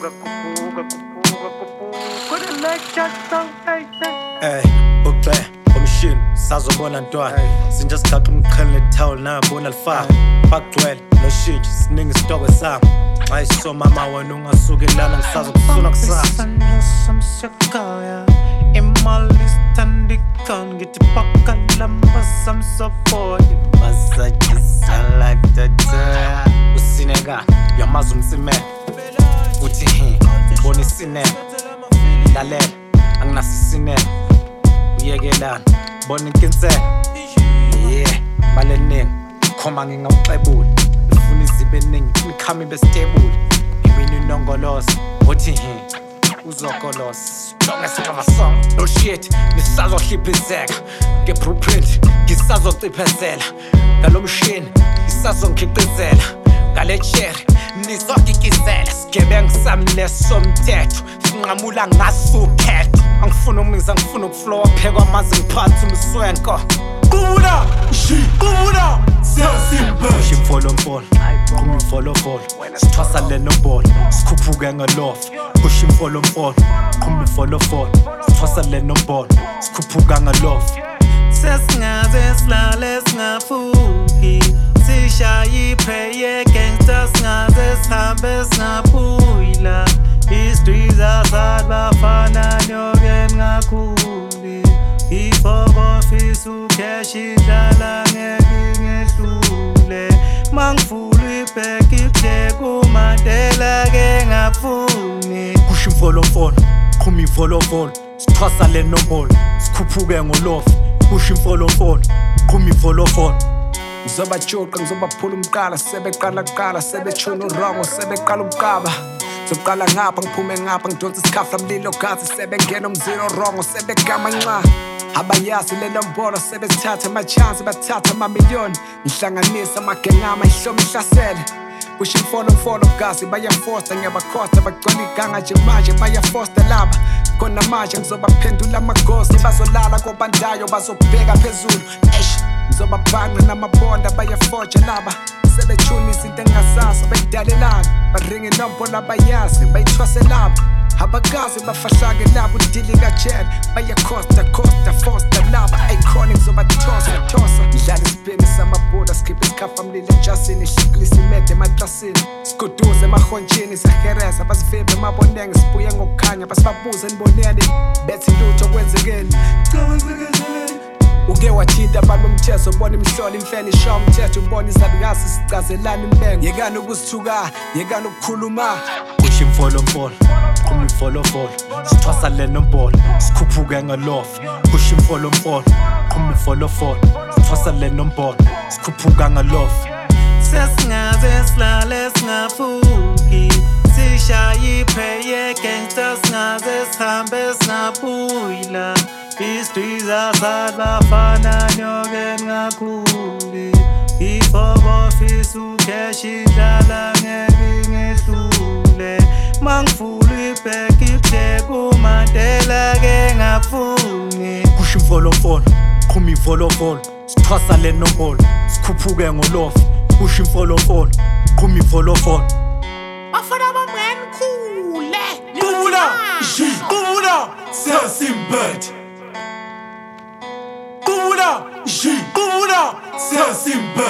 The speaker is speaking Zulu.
hey hey Ey, ugxe umshini sazobona ntwana. Sinje sigaqa umqhele nethawula nangabona lifaka bakugcwele noshintshi siningi isitokwe sami. Xa isomama wena ungasukelana ngisazokusuna kusasa. Samsekaya imali sithandikani ngithi bakalamba samsoboy bazajizalaktata usineka yamazi umsimele uthi hi bona isinele lalela anginasisinele uyekelana bona inkinsela. Yeah baleningi khoma ngingawuxebula ifuna izibe eningi imikhami besitebule imini inongoloza uthi hi uzokolosa longesikamasong no shit ngisazohliphizeka nge-blueprint ngisazociphezela ngalo mshini ngisazongikhiqizela ngale cherry nizogikizela sigebengu sami nesomthetho. Sinqamula ngasukhetho angifuna umiza ngifuna ukuflowa phekwa amaze ngiphathe umswenko Kubuda, shi, kubuda, siyasimba shimfolomfolo qhuma imfolofolo sithwasa le nombolo. Sikhuphuke ngelofa kusho imfolomfolo qhuma imfolofolo sithwasa le nombolo. Sikhuphuka ngelofa sesingaze silale singafuki. Sishaye ipheye gangsta singaze sihambe singaphuyila ifokofisi ukheshi idlala ngeke ngehlule mangifula ibheki ibhle kumandela ke ngafuni kusho imfolomfolo qhuma imfolofolo sithwasa le nombolo sikhuphuke ngolofa kusho imfolomfolo qhuma imfolofolo Ngizobajuqa ngizobaphula umqala sebeqala kuqala sebetshona urongo sebeqala ukuqaba Zoqala ngapha ngiphume ngapha ngidonsa isikhafla mlilo gazi sebengena umzilo rongo sebegama nxa. Abayazi lelo mbono sebethatha amachansi bathatha amamiliyoni ngihlanganisa amagengama ihlomo ihlasele. Kusho imfolomfolo gazi bayafosta ngiyabakhosta bagcwala iganga nje manje bayafosta laba. Khona manje ngizobaphendula amagosi bazolala kobandayo bazobheka phezulu. Eish ngizobabhanqa namabonda bayafotsha laba. Sebethuna izinto engingasasa bayidalelana baringa inombolo abayazi bayithwase laba abakazi bafahlake labo udili kajele bayakhosta khosta fosta laba ayikhona ngizobathosa thosa. Ngidlala isipini samabhuda sikhiphe isikhafa mlilo ejasini hliklisa imede ematlasini siguduze emahonjini siyahereza basivimbe emabonenge sibuye ngokukhanya basibabuze niboneni bethi lutho kwenzekeni. Uke wathinta abantu bomthetho ubona imhlolo imfene ishawa umthetho ubona izalukazi sicazelana imbengo yekani ukusithuka yekani ukukhuluma? Kusho imfolomfolo qhuma imfolofolo sithwasa le nombolo sikhuphuke ngelofa. Kusho imfolomfolo qhuma imfolofolo sithwasa le nombolo sikhuphuka ngelofa. Sesingaze silale singafuki sishaye ipheye gangsta singaze sihambe singaphuyila i-streets azali bafana nyoke ngakhuli ifokofisi ukheshi idlala ngeke ngehlule mangifula ibheki ibhle kumandela ke ngafuni kusho imfolofolo qhuma imfolofolo sithwasa le nombolo sikhuphuke ngolofa kusho imfolofolo qhuma imfolofolo bafana bamnganikhule Kubuda, shi, kubuda, siyasimba Kubuda, shi, kubuda, siyasimba